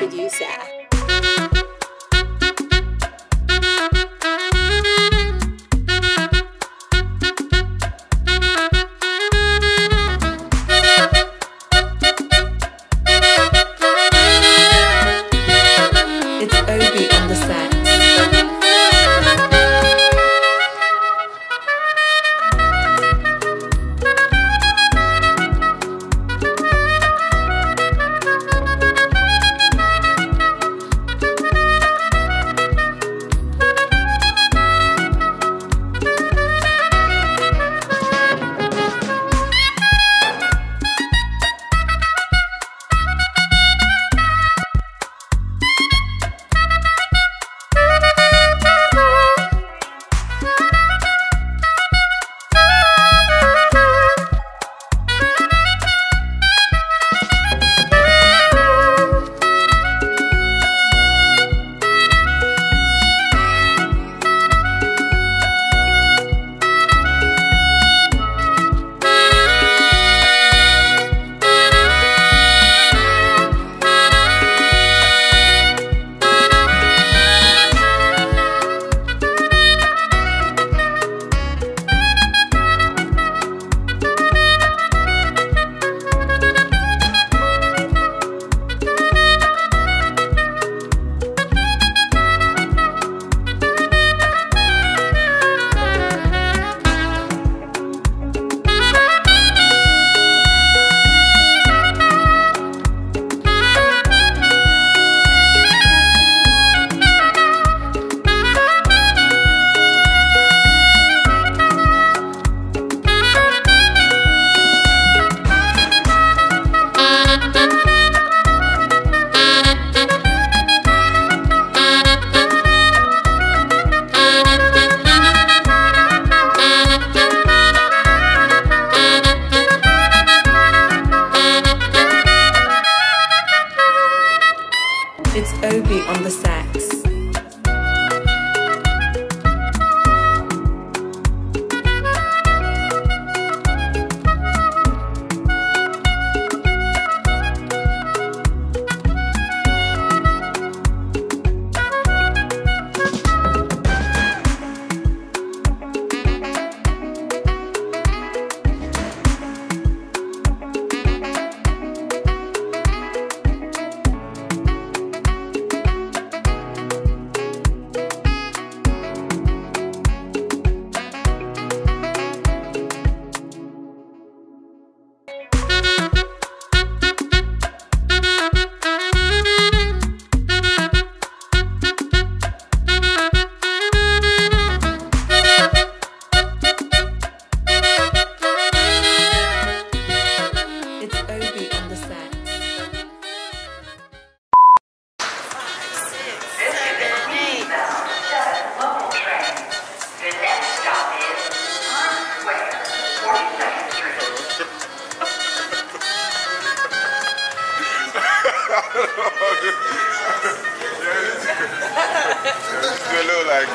producer. Obi Good. Look like